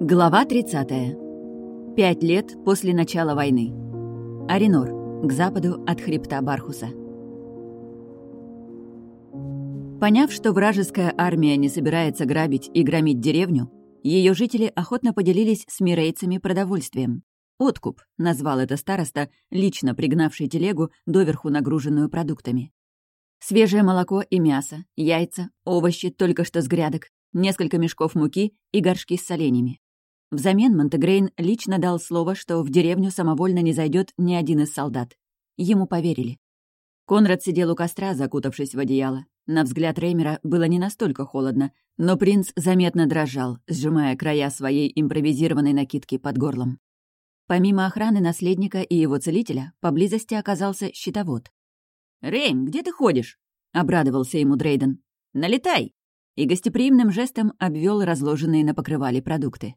Глава 30. Пять лет после начала войны. Аринор, к западу от хребта Бархуса. Поняв, что вражеская армия не собирается грабить и громить деревню, ее жители охотно поделились с мирейцами продовольствием. «Откуп» — назвал это староста, лично пригнавший телегу, доверху нагруженную продуктами. Свежее молоко и мясо, яйца, овощи только что с грядок, несколько мешков муки и горшки с соленьями. Взамен Монтегрейн лично дал слово, что в деревню самовольно не зайдет ни один из солдат. Ему поверили. Конрад сидел у костра, закутавшись в одеяло. На взгляд Реймера было не настолько холодно, но принц заметно дрожал, сжимая края своей импровизированной накидки под горлом. Помимо охраны наследника и его целителя, поблизости оказался щитовод. «Рейм, где ты ходишь?» — обрадовался ему Дрейден. «Налетай!» И гостеприимным жестом обвел разложенные на покрывале продукты.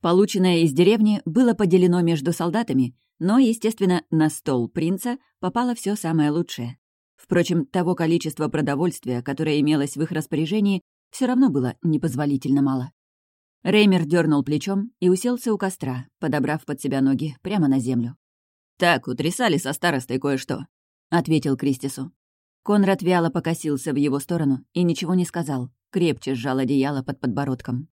Полученное из деревни было поделено между солдатами, но, естественно, на стол принца попало все самое лучшее. Впрочем, того количества продовольствия, которое имелось в их распоряжении, все равно было непозволительно мало. Реймер дернул плечом и уселся у костра, подобрав под себя ноги прямо на землю. «Так, утрясали со старостой кое-что», — ответил Кристису. Конрад вяло покосился в его сторону и ничего не сказал, крепче сжал одеяло под подбородком.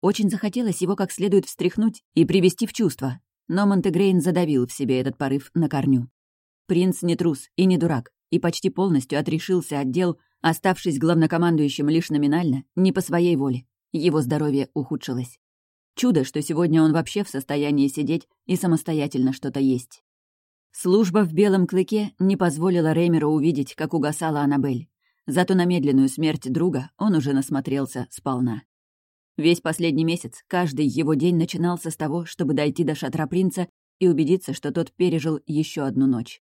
Очень захотелось его как следует встряхнуть и привести в чувство, но Монтегрейн задавил в себе этот порыв на корню. Принц не трус и не дурак, и почти полностью отрешился от дел, оставшись главнокомандующим лишь номинально, не по своей воле. Его здоровье ухудшилось. Чудо, что сегодня он вообще в состоянии сидеть и самостоятельно что-то есть. Служба в белом клыке не позволила Реймеру увидеть, как угасала Аннабель. Зато на медленную смерть друга он уже насмотрелся сполна. Весь последний месяц, каждый его день начинался с того, чтобы дойти до шатра принца и убедиться, что тот пережил еще одну ночь.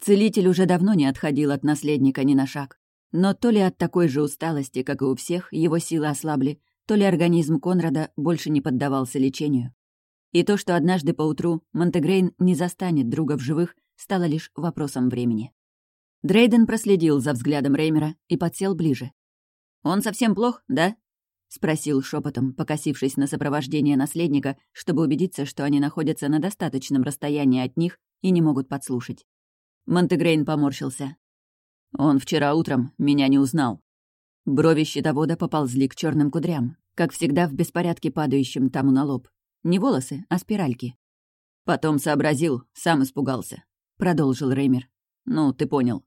Целитель уже давно не отходил от наследника ни на шаг. Но то ли от такой же усталости, как и у всех, его силы ослабли, то ли организм Конрада больше не поддавался лечению. И то, что однажды поутру Монтегрейн не застанет друга в живых, стало лишь вопросом времени. Дрейден проследил за взглядом Реймера и подсел ближе. «Он совсем плох, да?» — спросил шепотом, покосившись на сопровождение наследника, чтобы убедиться, что они находятся на достаточном расстоянии от них и не могут подслушать. Монтегрейн поморщился. «Он вчера утром меня не узнал». Брови щитовода поползли к черным кудрям, как всегда в беспорядке падающем тому на лоб. Не волосы, а спиральки. Потом сообразил, сам испугался. Продолжил Реймер. «Ну, ты понял».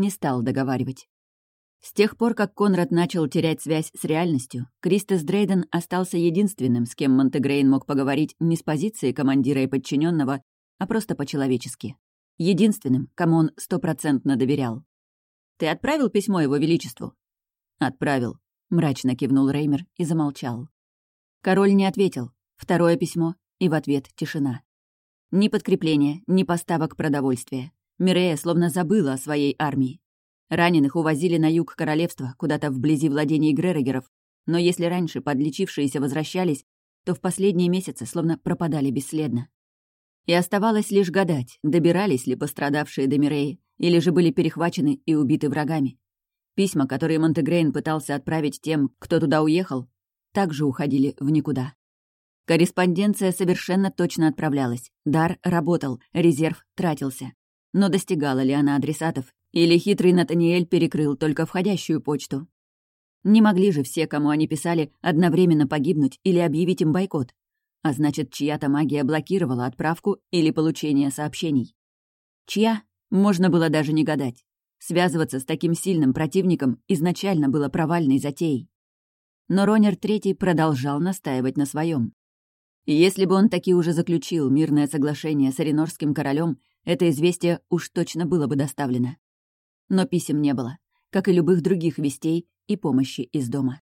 Не стал договаривать. С тех пор, как Конрад начал терять связь с реальностью, Кристес Дрейден остался единственным, с кем Монтегрейн мог поговорить не с позиции командира и подчиненного, а просто по-человечески. Единственным, кому он стопроцентно доверял. «Ты отправил письмо его величеству?» «Отправил», — мрачно кивнул Реймер и замолчал. Король не ответил. Второе письмо, и в ответ тишина. Ни подкрепления, ни поставок продовольствия. Мирея словно забыла о своей армии. Раненых увозили на юг королевства, куда-то вблизи владений Гререгеров, но если раньше подлечившиеся возвращались, то в последние месяцы словно пропадали бесследно. И оставалось лишь гадать, добирались ли пострадавшие до Миреи, или же были перехвачены и убиты врагами. Письма, которые Монтегрейн пытался отправить тем, кто туда уехал, также уходили в никуда. Корреспонденция совершенно точно отправлялась. Дар работал, резерв тратился. Но достигала ли она адресатов или хитрый Натаниэль перекрыл только входящую почту? Не могли же все, кому они писали, одновременно погибнуть или объявить им бойкот. А значит, чья-то магия блокировала отправку или получение сообщений. Чья? Можно было даже не гадать. Связываться с таким сильным противником изначально было провальной затеей. Но Ронер Третий продолжал настаивать на своем. Если бы он таки уже заключил мирное соглашение с Оренорским королем, это известие уж точно было бы доставлено но писем не было, как и любых других вестей и помощи из дома.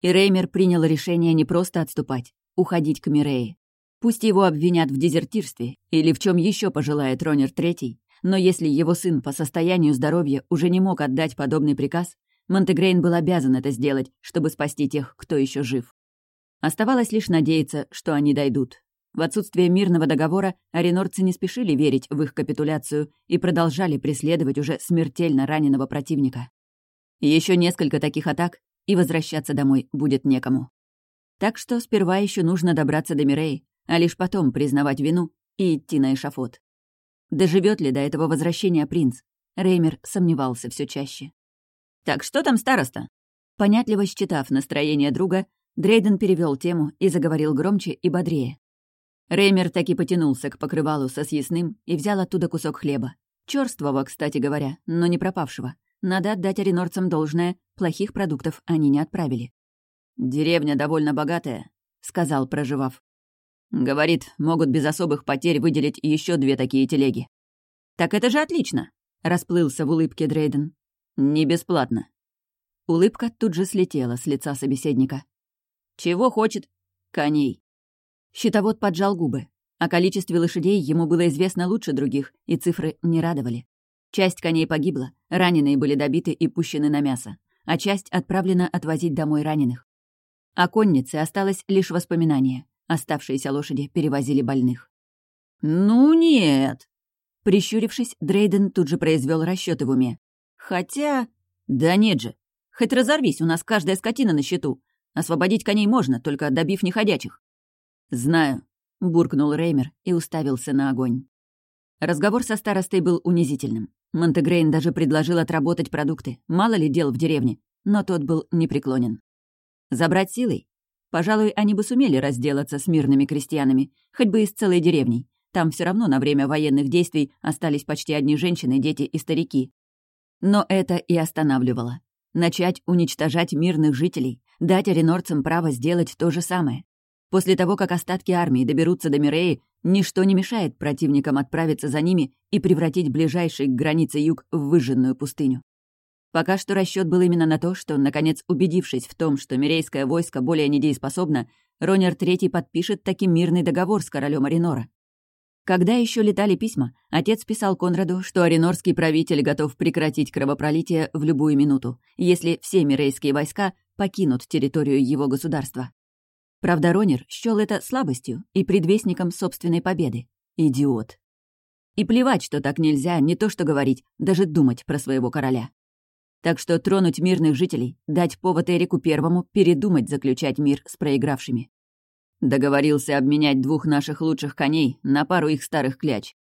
И Реймер принял решение не просто отступать, уходить к Мирее. Пусть его обвинят в дезертирстве или в чем еще пожелает Ронер Третий, но если его сын по состоянию здоровья уже не мог отдать подобный приказ, Монтегрейн был обязан это сделать, чтобы спасти тех, кто еще жив. Оставалось лишь надеяться, что они дойдут, в отсутствие мирного договора аренорцы не спешили верить в их капитуляцию и продолжали преследовать уже смертельно раненого противника. Еще несколько таких атак, и возвращаться домой будет некому. Так что сперва еще нужно добраться до Мирей, а лишь потом признавать вину и идти на эшафот. Доживет ли до этого возвращения принц? Реймер сомневался все чаще. «Так что там староста?» Понятливо считав настроение друга, Дрейден перевел тему и заговорил громче и бодрее. Реймер таки потянулся к покрывалу со съестным и взял оттуда кусок хлеба. Чёрствого, кстати говоря, но не пропавшего. Надо отдать аренорцам должное, плохих продуктов они не отправили. «Деревня довольно богатая», — сказал, проживав. «Говорит, могут без особых потерь выделить еще две такие телеги». «Так это же отлично!» — расплылся в улыбке Дрейден. «Не бесплатно». Улыбка тут же слетела с лица собеседника. «Чего хочет?» «Коней». Щитовод поджал губы. О количестве лошадей ему было известно лучше других, и цифры не радовали. Часть коней погибла, раненые были добиты и пущены на мясо, а часть отправлена отвозить домой раненых. О коннице осталось лишь воспоминание. Оставшиеся лошади перевозили больных. «Ну нет!» Прищурившись, Дрейден тут же произвел расчеты в уме. «Хотя...» «Да нет же! Хоть разорвись, у нас каждая скотина на счету. Освободить коней можно, только добив неходячих». «Знаю», — буркнул Реймер и уставился на огонь. Разговор со старостой был унизительным. Монтегрейн даже предложил отработать продукты, мало ли дел в деревне, но тот был непреклонен. Забрать силой? Пожалуй, они бы сумели разделаться с мирными крестьянами, хоть бы из целой деревни. Там все равно на время военных действий остались почти одни женщины, дети и старики. Но это и останавливало. Начать уничтожать мирных жителей, дать аренорцам право сделать то же самое. После того, как остатки армии доберутся до Миреи, ничто не мешает противникам отправиться за ними и превратить ближайший к границе юг в выжженную пустыню. Пока что расчет был именно на то, что, наконец убедившись в том, что мирейское войско более недееспособно, Ронер III подпишет таки мирный договор с королем Аринора. Когда еще летали письма, отец писал Конраду, что аринорский правитель готов прекратить кровопролитие в любую минуту, если все мирейские войска покинут территорию его государства. Правда, Ронер счёл это слабостью и предвестником собственной победы. Идиот. И плевать, что так нельзя, не то что говорить, даже думать про своего короля. Так что тронуть мирных жителей, дать повод Эрику Первому передумать заключать мир с проигравшими. Договорился обменять двух наших лучших коней на пару их старых кляч.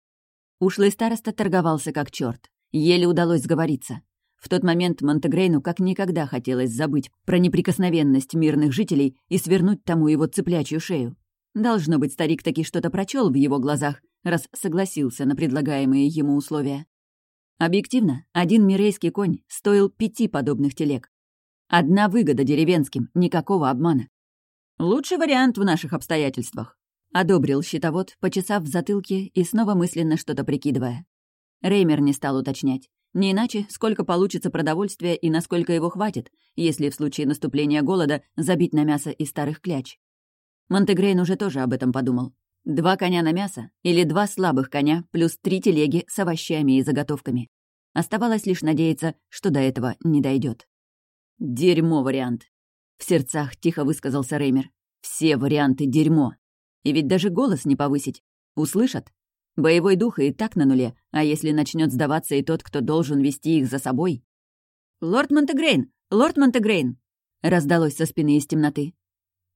Ушлый староста торговался как черт. Еле удалось сговориться. В тот момент Монтегрейну как никогда хотелось забыть про неприкосновенность мирных жителей и свернуть тому его цыплячью шею. Должно быть, старик таки что-то прочел в его глазах, раз согласился на предлагаемые ему условия. Объективно, один мирейский конь стоил пяти подобных телег. Одна выгода деревенским, никакого обмана. Лучший вариант в наших обстоятельствах. Одобрил щитовод, почесав в затылке и снова мысленно что-то прикидывая. Реймер не стал уточнять. Не иначе, сколько получится продовольствия и насколько его хватит, если в случае наступления голода забить на мясо из старых кляч. Монтегрейн уже тоже об этом подумал. Два коня на мясо или два слабых коня плюс три телеги с овощами и заготовками. Оставалось лишь надеяться, что до этого не дойдет. «Дерьмо вариант», — в сердцах тихо высказался Реймер. «Все варианты дерьмо. И ведь даже голос не повысить. Услышат? Боевой дух и так на нуле, а если начнет сдаваться и тот, кто должен вести их за собой...» «Лорд Монтегрейн! Лорд Монтегрейн!» раздалось со спины из темноты.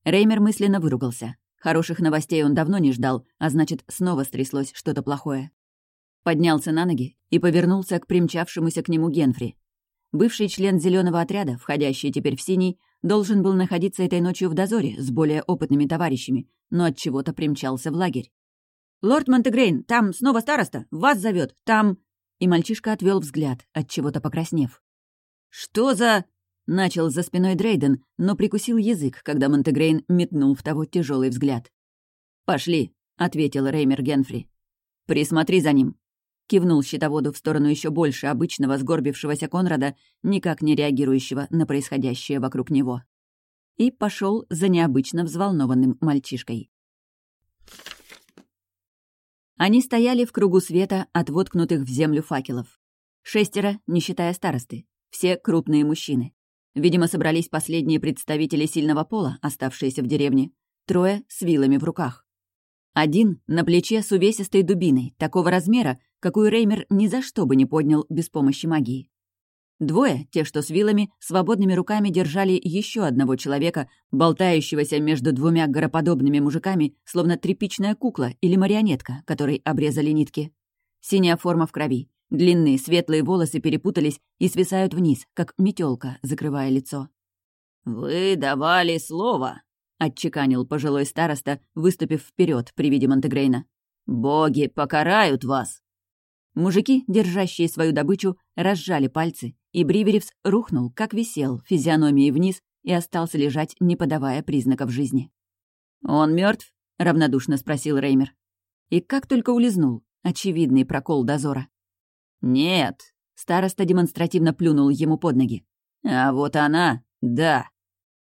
Реймер мысленно выругался. Хороших новостей он давно не ждал, а значит, снова стряслось что-то плохое. Поднялся на ноги и повернулся к примчавшемуся к нему Генфри. Бывший член зеленого отряда, входящий теперь в синий, должен был находиться этой ночью в дозоре с более опытными товарищами, но от чего то примчался в лагерь. «Лорд Монтегрейн, там снова староста! Вас зовет! Там...» И мальчишка отвел взгляд, от чего то покраснев. «Что за...» Начал за спиной Дрейден, но прикусил язык, когда Монтегрейн метнул в того тяжелый взгляд. «Пошли», — ответил Реймер Генфри. «Присмотри за ним», — кивнул щитоводу в сторону еще больше обычного сгорбившегося Конрада, никак не реагирующего на происходящее вокруг него. И пошел за необычно взволнованным мальчишкой. Они стояли в кругу света от воткнутых в землю факелов. Шестеро, не считая старосты. Все крупные мужчины. Видимо, собрались последние представители сильного пола, оставшиеся в деревне. Трое с вилами в руках. Один на плече с увесистой дубиной, такого размера, какую Реймер ни за что бы не поднял без помощи магии. Двое, те, что с вилами, свободными руками держали еще одного человека, болтающегося между двумя гороподобными мужиками, словно тряпичная кукла или марионетка, которой обрезали нитки. Синяя форма в крови. Длинные светлые волосы перепутались и свисают вниз, как метелка, закрывая лицо. «Вы давали слово», — отчеканил пожилой староста, выступив вперед при виде Монтегрейна. «Боги покарают вас!» Мужики, держащие свою добычу, разжали пальцы, и Бриверевс рухнул, как висел, физиономией вниз и остался лежать, не подавая признаков жизни. «Он мертв? равнодушно спросил Реймер. И как только улизнул, очевидный прокол дозора. «Нет», — староста демонстративно плюнул ему под ноги. «А вот она, да».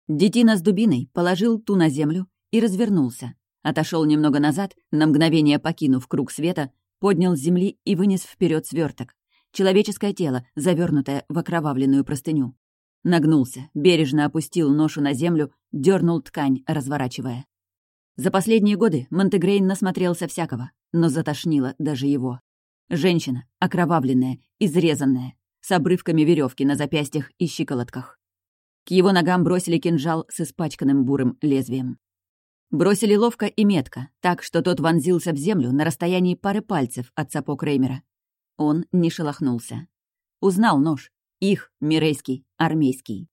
Детина с дубиной положил ту на землю и развернулся. Отошел немного назад, на мгновение покинув круг света, поднял с земли и вынес вперед сверток человеческое тело, завернутое в окровавленную простыню. Нагнулся, бережно опустил ношу на землю, дернул ткань, разворачивая. За последние годы Монтегрейн насмотрелся всякого, но затошнило даже его. Женщина, окровавленная, изрезанная, с обрывками веревки на запястьях и щиколотках. К его ногам бросили кинжал с испачканным бурым лезвием. Бросили ловко и метко, так что тот вонзился в землю на расстоянии пары пальцев от сапог Реймера. Он не шелохнулся. Узнал нож. Их, мирейский, армейский.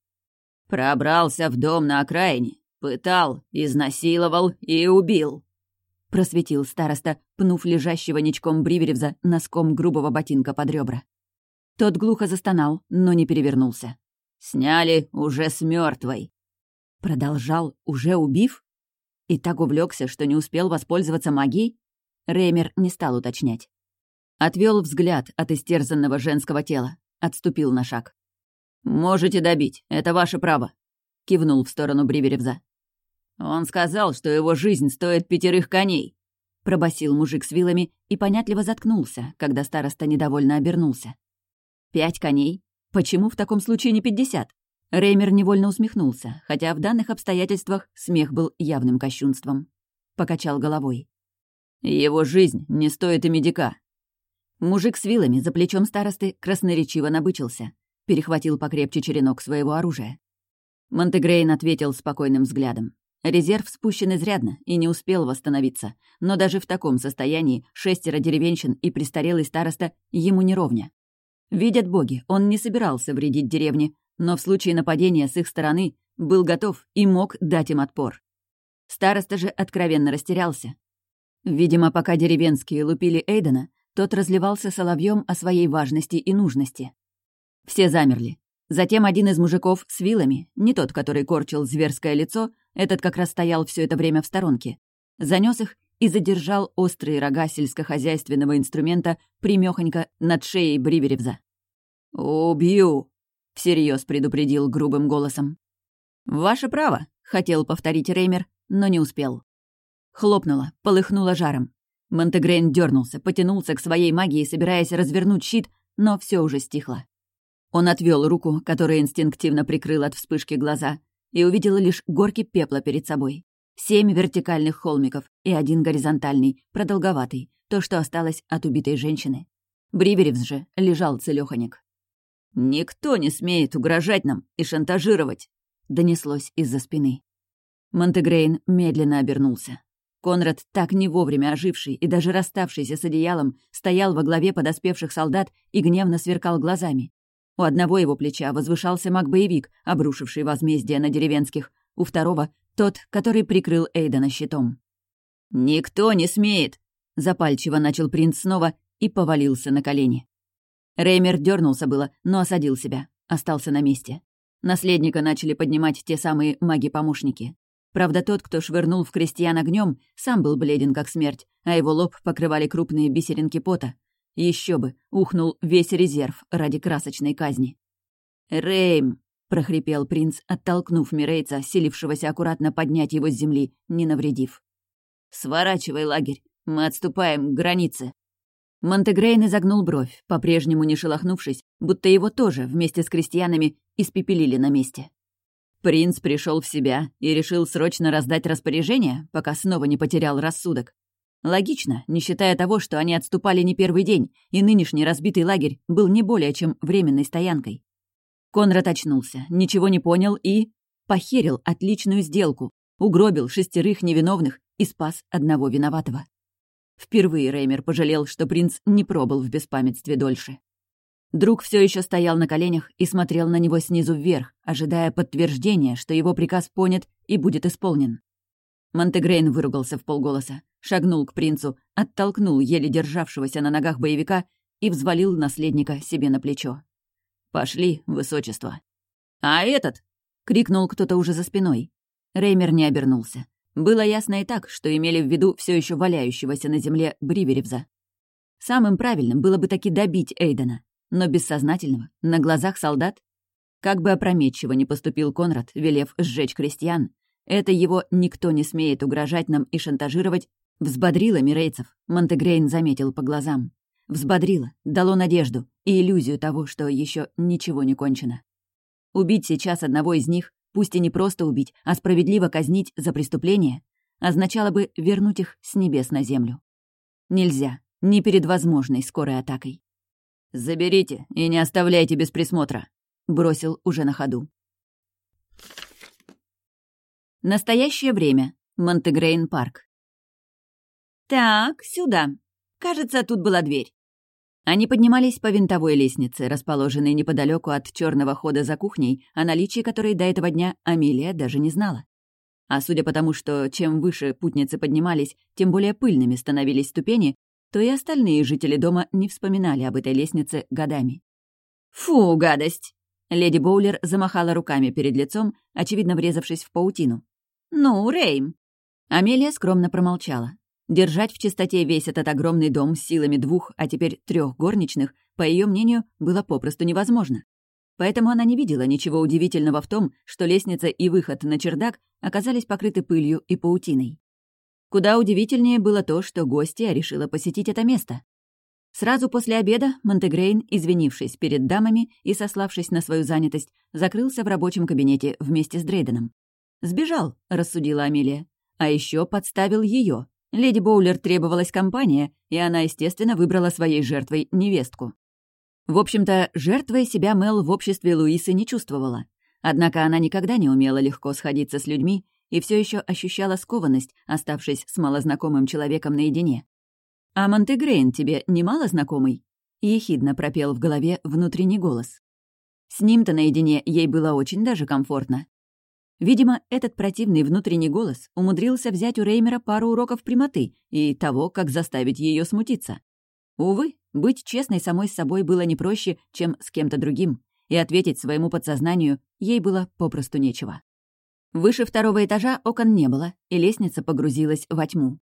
«Пробрался в дом на окраине, пытал, изнасиловал и убил», — просветил староста, пнув лежащего ничком Бриверевза носком грубого ботинка под ребра. Тот глухо застонал, но не перевернулся. «Сняли уже с мертвой. Продолжал, уже убив? И так увлекся, что не успел воспользоваться магией? Реймер не стал уточнять. Отвел взгляд от истерзанного женского тела. Отступил на шаг. «Можете добить, это ваше право», — кивнул в сторону Бриверевза. «Он сказал, что его жизнь стоит пятерых коней», — пробасил мужик с вилами и понятливо заткнулся, когда староста недовольно обернулся. «Пять коней? Почему в таком случае не пятьдесят?» Реймер невольно усмехнулся, хотя в данных обстоятельствах смех был явным кощунством. Покачал головой. «Его жизнь не стоит и медика. Мужик с вилами за плечом старосты красноречиво набычился. Перехватил покрепче черенок своего оружия. Монтегрейн ответил спокойным взглядом. Резерв спущен изрядно и не успел восстановиться, но даже в таком состоянии шестеро деревенщин и престарелый староста ему не ровня. Видят боги, он не собирался вредить деревне, но в случае нападения с их стороны был готов и мог дать им отпор. Староста же откровенно растерялся. Видимо, пока деревенские лупили Эйдена, тот разливался соловьем о своей важности и нужности. Все замерли. Затем один из мужиков с вилами, не тот, который корчил зверское лицо, этот как раз стоял все это время в сторонке, занес их и задержал острые рога сельскохозяйственного инструмента примехонько над шеей Бриверевза. «Убью!» — всерьез предупредил грубым голосом. «Ваше право», — хотел повторить Реймер, но не успел. Хлопнуло, полыхнуло жаром. Монтегрейн дернулся, потянулся к своей магии, собираясь развернуть щит, но все уже стихло. Он отвел руку, которая инстинктивно прикрыла от вспышки глаза, и увидел лишь горки пепла перед собой. Семь вертикальных холмиков и один горизонтальный, продолговатый, то, что осталось от убитой женщины. Бриверевс же лежал целёхонек. «Никто не смеет угрожать нам и шантажировать!» — донеслось из-за спины. Монтегрейн медленно обернулся. Конрад, так не вовремя оживший и даже расставшийся с одеялом, стоял во главе подоспевших солдат и гневно сверкал глазами. У одного его плеча возвышался маг-боевик, обрушивший возмездие на деревенских, у второго — тот, который прикрыл Эйдена щитом. «Никто не смеет!» — запальчиво начал принц снова и повалился на колени. Реймер дернулся было, но осадил себя, остался на месте. Наследника начали поднимать те самые маги-помощники. Правда, тот, кто швырнул в крестьян огнем, сам был бледен как смерть, а его лоб покрывали крупные бисеринки пота. Еще бы, ухнул весь резерв ради красочной казни. «Рейм!» — прохрипел принц, оттолкнув Мирейца, силившегося аккуратно поднять его с земли, не навредив. «Сворачивай лагерь, мы отступаем к границе». Монтегрейн изогнул бровь, по-прежнему не шелохнувшись, будто его тоже вместе с крестьянами испепелили на месте. Принц пришел в себя и решил срочно раздать распоряжение, пока снова не потерял рассудок. Логично, не считая того, что они отступали не первый день, и нынешний разбитый лагерь был не более чем временной стоянкой. Конрад очнулся, ничего не понял и... похерил отличную сделку, угробил шестерых невиновных и спас одного виноватого. Впервые Реймер пожалел, что принц не пробыл в беспамятстве дольше. Друг все еще стоял на коленях и смотрел на него снизу вверх, ожидая подтверждения, что его приказ понят и будет исполнен. Монтегрейн выругался в полголоса, шагнул к принцу, оттолкнул еле державшегося на ногах боевика и взвалил наследника себе на плечо. «Пошли, высочество». «А этот?» — крикнул кто-то уже за спиной. Реймер не обернулся. Было ясно и так, что имели в виду все еще валяющегося на земле Бриверевза. Самым правильным было бы таки добить Эйдена, но бессознательного, на глазах солдат. Как бы опрометчиво не поступил Конрад, велев сжечь крестьян, это его «никто не смеет угрожать нам и шантажировать» взбодрило мирейцев, Монтегрейн заметил по глазам. Взбодрило, дало надежду и иллюзию того, что еще ничего не кончено. Убить сейчас одного из них, пусть и не просто убить, а справедливо казнить за преступление, означало бы вернуть их с небес на землю. Нельзя, ни перед возможной скорой атакой. «Заберите и не оставляйте без присмотра», — бросил уже на ходу. Настоящее время. Монтегрейн парк. «Так, сюда. Кажется, тут была дверь». Они поднимались по винтовой лестнице, расположенной неподалеку от черного хода за кухней, о наличии которой до этого дня Амелия даже не знала. А судя по тому, что чем выше путницы поднимались, тем более пыльными становились ступени, то и остальные жители дома не вспоминали об этой лестнице годами. «Фу, гадость!» Леди Боулер замахала руками перед лицом, очевидно врезавшись в паутину. «Ну, Рейм!» Амелия скромно промолчала. Держать в чистоте весь этот огромный дом с силами двух, а теперь трех горничных, по ее мнению, было попросту невозможно. Поэтому она не видела ничего удивительного в том, что лестница и выход на чердак оказались покрыты пылью и паутиной. Куда удивительнее было то, что гостья решила посетить это место. Сразу после обеда Монтегрейн, извинившись перед дамами и сославшись на свою занятость, закрылся в рабочем кабинете вместе с Дрейденом. «Сбежал», — рассудила Амелия. «А еще подставил ее, Леди Боулер требовалась компания, и она, естественно, выбрала своей жертвой невестку. В общем-то, жертвой себя Мел в обществе Луисы не чувствовала. Однако она никогда не умела легко сходиться с людьми и все еще ощущала скованность, оставшись с малознакомым человеком наедине. «А Монтегрейн тебе немало знакомый?» — ехидно пропел в голове внутренний голос. С ним-то наедине ей было очень даже комфортно. Видимо, этот противный внутренний голос умудрился взять у Реймера пару уроков прямоты и того, как заставить ее смутиться. Увы, быть честной самой с собой было не проще, чем с кем-то другим, и ответить своему подсознанию ей было попросту нечего. Выше второго этажа окон не было, и лестница погрузилась во тьму.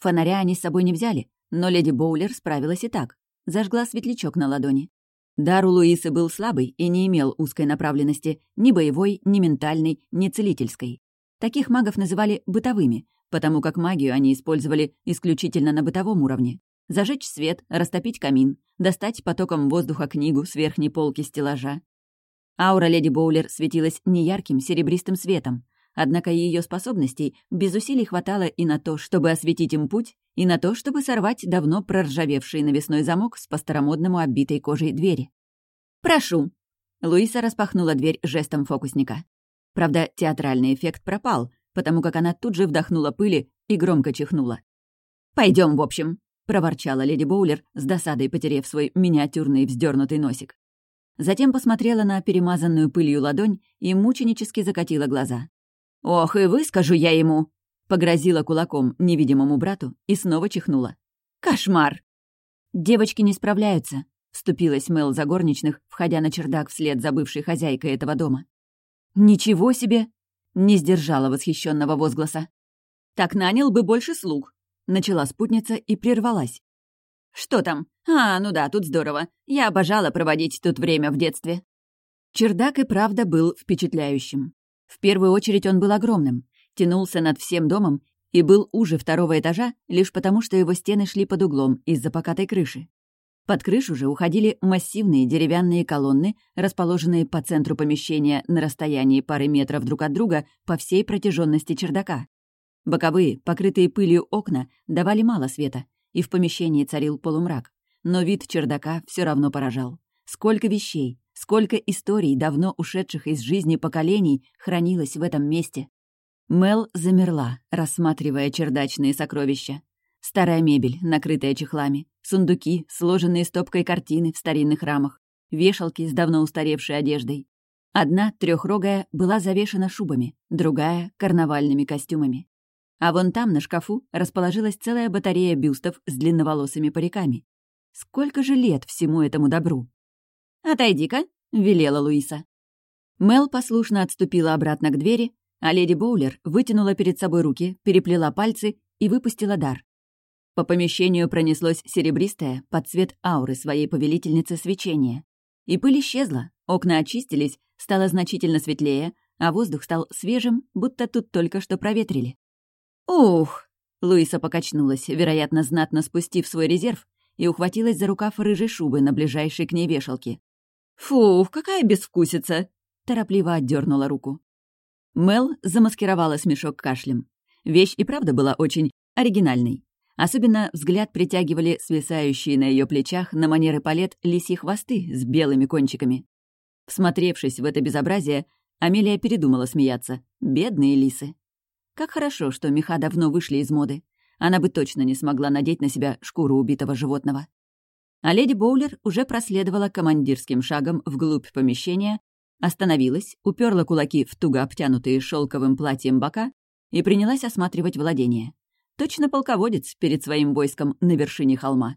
Фонаря они с собой не взяли, но леди Боулер справилась и так. Зажгла светлячок на ладони. Дар у Луисы был слабый и не имел узкой направленности, ни боевой, ни ментальной, ни целительской. Таких магов называли бытовыми, потому как магию они использовали исключительно на бытовом уровне. Зажечь свет, растопить камин, достать потоком воздуха книгу с верхней полки стеллажа. Аура леди Боулер светилась неярким серебристым светом, однако ее способностей без усилий хватало и на то, чтобы осветить им путь, и на то, чтобы сорвать давно проржавевший навесной замок с по-старомодному оббитой кожей двери. «Прошу!» Луиса распахнула дверь жестом фокусника. Правда, театральный эффект пропал, потому как она тут же вдохнула пыли и громко чихнула. Пойдем, в общем», — проворчала леди Боулер, с досадой потерев свой миниатюрный вздернутый носик. Затем посмотрела на перемазанную пылью ладонь и мученически закатила глаза. «Ох, и выскажу я ему!» Погрозила кулаком невидимому брату и снова чихнула. «Кошмар!» «Девочки не справляются», — вступилась Мел за горничных, входя на чердак вслед за бывшей хозяйкой этого дома. «Ничего себе!» — не сдержала восхищенного возгласа. «Так нанял бы больше слуг», — начала спутница и прервалась. «Что там? А, ну да, тут здорово. Я обожала проводить тут время в детстве». Чердак и правда был впечатляющим. В первую очередь он был огромным тянулся над всем домом и был уже второго этажа лишь потому, что его стены шли под углом из-за покатой крыши. Под крышу же уходили массивные деревянные колонны, расположенные по центру помещения на расстоянии пары метров друг от друга по всей протяженности чердака. Боковые, покрытые пылью окна, давали мало света, и в помещении царил полумрак. Но вид чердака все равно поражал. Сколько вещей, сколько историй, давно ушедших из жизни поколений, хранилось в этом месте. Мел замерла, рассматривая чердачные сокровища. Старая мебель, накрытая чехлами, сундуки, сложенные стопкой картины в старинных рамах, вешалки с давно устаревшей одеждой. Одна, трехрогая, была завешена шубами, другая — карнавальными костюмами. А вон там, на шкафу, расположилась целая батарея бюстов с длинноволосыми париками. Сколько же лет всему этому добру? «Отойди-ка», — велела Луиса. Мел послушно отступила обратно к двери, а леди Боулер вытянула перед собой руки, переплела пальцы и выпустила дар. По помещению пронеслось серебристое, под цвет ауры своей повелительницы свечение. И пыль исчезла, окна очистились, стало значительно светлее, а воздух стал свежим, будто тут только что проветрили. «Ух!» — Луиса покачнулась, вероятно, знатно спустив свой резерв, и ухватилась за рукав рыжей шубы на ближайшей к ней вешалке. «Фух, какая безвкусица!» — торопливо отдернула руку. Мел замаскировала смешок кашлем. Вещь и правда была очень оригинальной. Особенно взгляд притягивали свисающие на ее плечах на манеры палет лисьи хвосты с белыми кончиками. Всмотревшись в это безобразие, Амелия передумала смеяться. Бедные лисы. Как хорошо, что меха давно вышли из моды. Она бы точно не смогла надеть на себя шкуру убитого животного. А леди Боулер уже проследовала командирским шагом вглубь помещения, остановилась, уперла кулаки в туго обтянутые шелковым платьем бока и принялась осматривать владение. Точно полководец перед своим войском на вершине холма.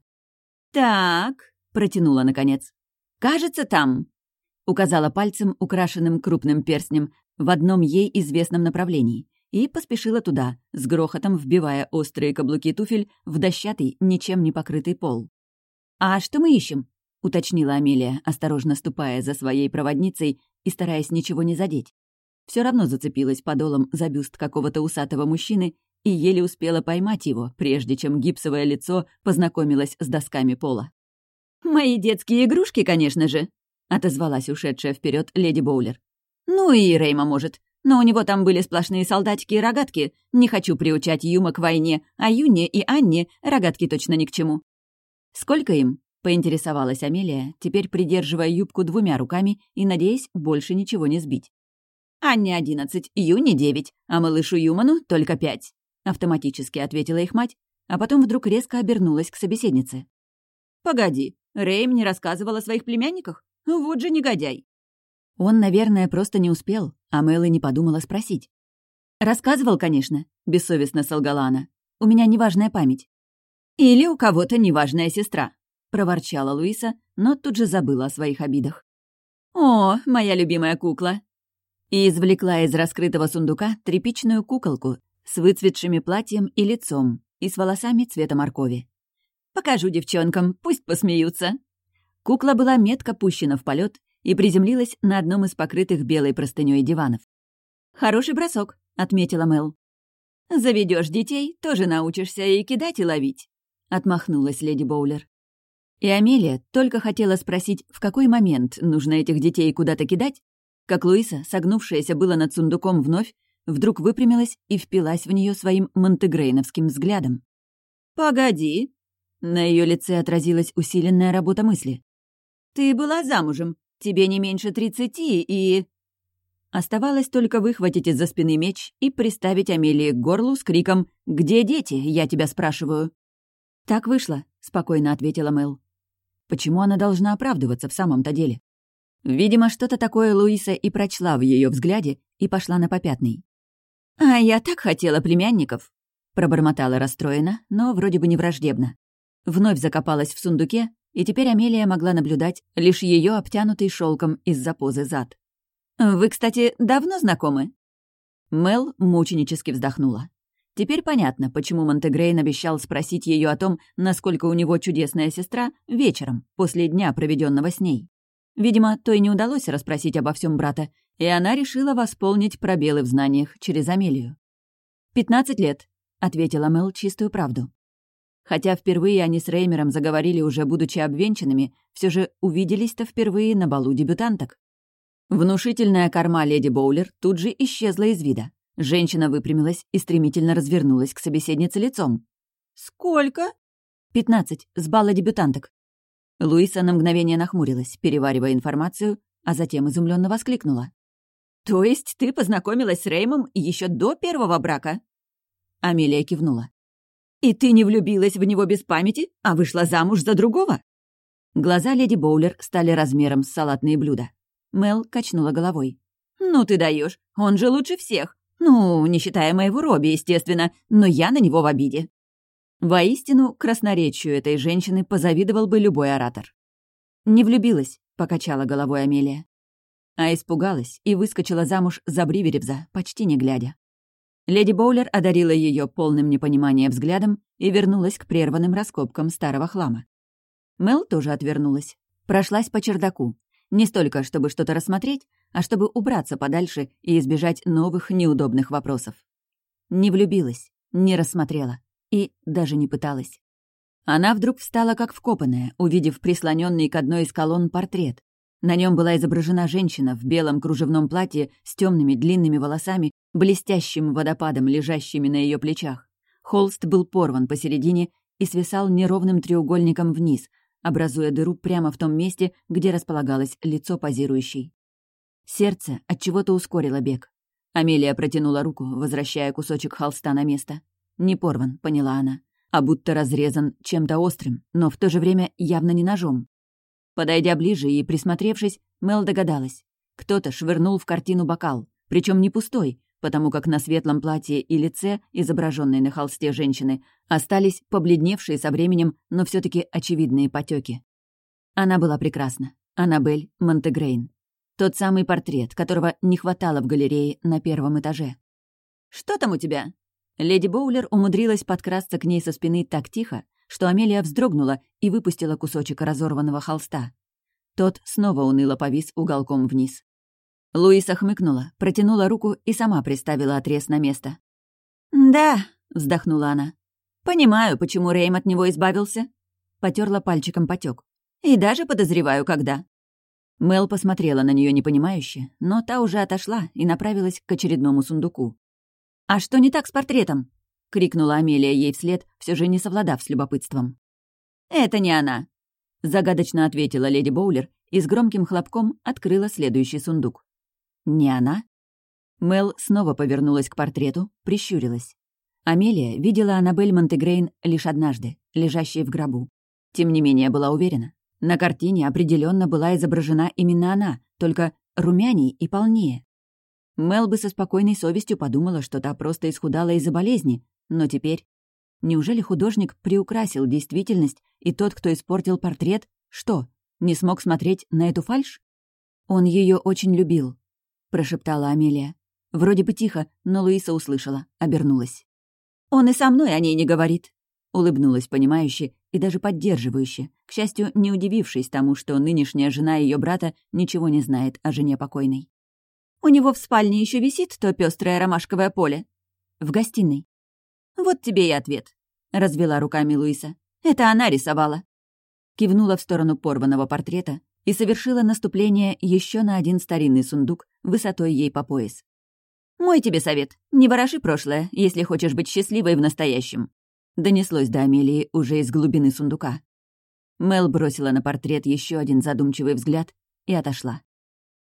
«Так», — протянула наконец. «Кажется, там», — указала пальцем, украшенным крупным перстнем, в одном ей известном направлении, и поспешила туда, с грохотом вбивая острые каблуки туфель в дощатый, ничем не покрытый пол. «А что мы ищем?» — уточнила Амелия, осторожно ступая за своей проводницей и стараясь ничего не задеть. Все равно зацепилась подолом за бюст какого-то усатого мужчины и еле успела поймать его, прежде чем гипсовое лицо познакомилось с досками пола. «Мои детские игрушки, конечно же», — отозвалась ушедшая вперед леди Боулер. «Ну и Рейма может. Но у него там были сплошные солдатики и рогатки. Не хочу приучать Юма к войне, а Юне и Анне рогатки точно ни к чему». «Сколько им?» — поинтересовалась Амелия, теперь придерживая юбку двумя руками и надеясь больше ничего не сбить. «Анне одиннадцать, Юне девять, а малышу Юману только пять». — автоматически ответила их мать, а потом вдруг резко обернулась к собеседнице. «Погоди, Рэй мне рассказывал о своих племянниках? Вот же негодяй!» Он, наверное, просто не успел, а Мэлла не подумала спросить. «Рассказывал, конечно», — бессовестно солгала она. «У меня неважная память». «Или у кого-то неважная сестра», — проворчала Луиса, но тут же забыла о своих обидах. «О, моя любимая кукла!» И извлекла из раскрытого сундука тряпичную куколку с выцветшими платьем и лицом, и с волосами цвета моркови. «Покажу девчонкам, пусть посмеются». Кукла была метко пущена в полет и приземлилась на одном из покрытых белой простынёй диванов. «Хороший бросок», — отметила Мел. Заведешь детей, тоже научишься и кидать, и ловить», — отмахнулась леди Боулер. И Амелия только хотела спросить, в какой момент нужно этих детей куда-то кидать, как Луиса, согнувшаяся было над сундуком вновь, вдруг выпрямилась и впилась в нее своим монтегрейновским взглядом. «Погоди!» На ее лице отразилась усиленная работа мысли. «Ты была замужем, тебе не меньше тридцати, и...» Оставалось только выхватить из-за спины меч и приставить Амелии к горлу с криком «Где дети? Я тебя спрашиваю». «Так вышло», — спокойно ответила Мэл. Почему она должна оправдываться в самом-то деле? Видимо, что-то такое Луиса и прочла в ее взгляде и пошла на попятный. «А я так хотела племянников», — пробормотала расстроена, но вроде бы не враждебно. Вновь закопалась в сундуке, и теперь Амелия могла наблюдать лишь ее обтянутый шелком из-за позы зад. «Вы, кстати, давно знакомы?» Мел мученически вздохнула. Теперь понятно, почему Монтегрейн обещал спросить ее о том, насколько у него чудесная сестра, вечером, после дня, проведенного с ней. Видимо, то и не удалось расспросить обо всем брата, и она решила восполнить пробелы в знаниях через Амелию. «Пятнадцать лет», — ответила Мел чистую правду. Хотя впервые они с Реймером заговорили уже будучи обвенчанными, все же увиделись-то впервые на балу дебютанток. Внушительная корма леди Боулер тут же исчезла из вида. Женщина выпрямилась и стремительно развернулась к собеседнице лицом. «Сколько?» «Пятнадцать, с бала дебютанток». Луиса на мгновение нахмурилась, переваривая информацию, а затем изумленно воскликнула. «То есть ты познакомилась с Реймом еще до первого брака?» Амелия кивнула. «И ты не влюбилась в него без памяти, а вышла замуж за другого?» Глаза леди Боулер стали размером с салатные блюда. Мел качнула головой. «Ну ты даешь, он же лучше всех. Ну, не считая моего Робби, естественно, но я на него в обиде». Воистину, красноречию этой женщины позавидовал бы любой оратор. «Не влюбилась», — покачала головой Амелия. А испугалась и выскочила замуж за Бриверевза, почти не глядя. Леди Боулер одарила ее полным непонимания взглядом и вернулась к прерванным раскопкам старого хлама. Мел тоже отвернулась. Прошлась по чердаку. Не столько, чтобы что-то рассмотреть, а чтобы убраться подальше и избежать новых неудобных вопросов. Не влюбилась, не рассмотрела и даже не пыталась. Она вдруг встала как вкопанная, увидев прислоненный к одной из колонн портрет. На нем была изображена женщина в белом кружевном платье с темными длинными волосами, блестящим водопадом, лежащими на ее плечах. Холст был порван посередине и свисал неровным треугольником вниз, образуя дыру прямо в том месте, где располагалось лицо позирующей. Сердце от чего-то ускорило бег. Амелия протянула руку, возвращая кусочек холста на место. Не порван, поняла она, а будто разрезан чем-то острым, но в то же время явно не ножом. Подойдя ближе и присмотревшись, Мел догадалась. Кто-то швырнул в картину бокал, причем не пустой, потому как на светлом платье и лице, изображенной на холсте женщины, остались побледневшие со временем, но все таки очевидные потеки. Она была прекрасна. Аннабель Монтегрейн. Тот самый портрет, которого не хватало в галерее на первом этаже. «Что там у тебя?» Леди Боулер умудрилась подкрасться к ней со спины так тихо, что Амелия вздрогнула и выпустила кусочек разорванного холста. Тот снова уныло повис уголком вниз. Луиса хмыкнула, протянула руку и сама приставила отрез на место. «Да», — вздохнула она. «Понимаю, почему Рейм от него избавился». Потерла пальчиком потек. «И даже подозреваю, когда». Мел посмотрела на нее непонимающе, но та уже отошла и направилась к очередному сундуку. «А что не так с портретом?» — крикнула Амелия ей вслед, все же не совладав с любопытством. «Это не она», — загадочно ответила леди Боулер и с громким хлопком открыла следующий сундук. «Не она?» Мел снова повернулась к портрету, прищурилась. Амелия видела Аннабель Монтегрейн лишь однажды, лежащей в гробу. Тем не менее была уверена. На картине определенно была изображена именно она, только румяней и полнее. Мел бы со спокойной совестью подумала, что та просто исхудала из-за болезни, но теперь... Неужели художник приукрасил действительность, и тот, кто испортил портрет, что, не смог смотреть на эту фальшь? Он ее очень любил, прошептала Амелия. Вроде бы тихо, но Луиса услышала, обернулась. «Он и со мной о ней не говорит», — улыбнулась понимающе и даже поддерживающе, к счастью, не удивившись тому, что нынешняя жена ее брата ничего не знает о жене покойной. У него в спальне еще висит то пестрое ромашковое поле. В гостиной. Вот тебе и ответ. Развела руками Луиса. Это она рисовала. Кивнула в сторону порванного портрета и совершила наступление еще на один старинный сундук высотой ей по пояс. «Мой тебе совет. Не вороши прошлое, если хочешь быть счастливой в настоящем», донеслось до Амелии уже из глубины сундука. Мел бросила на портрет еще один задумчивый взгляд и отошла.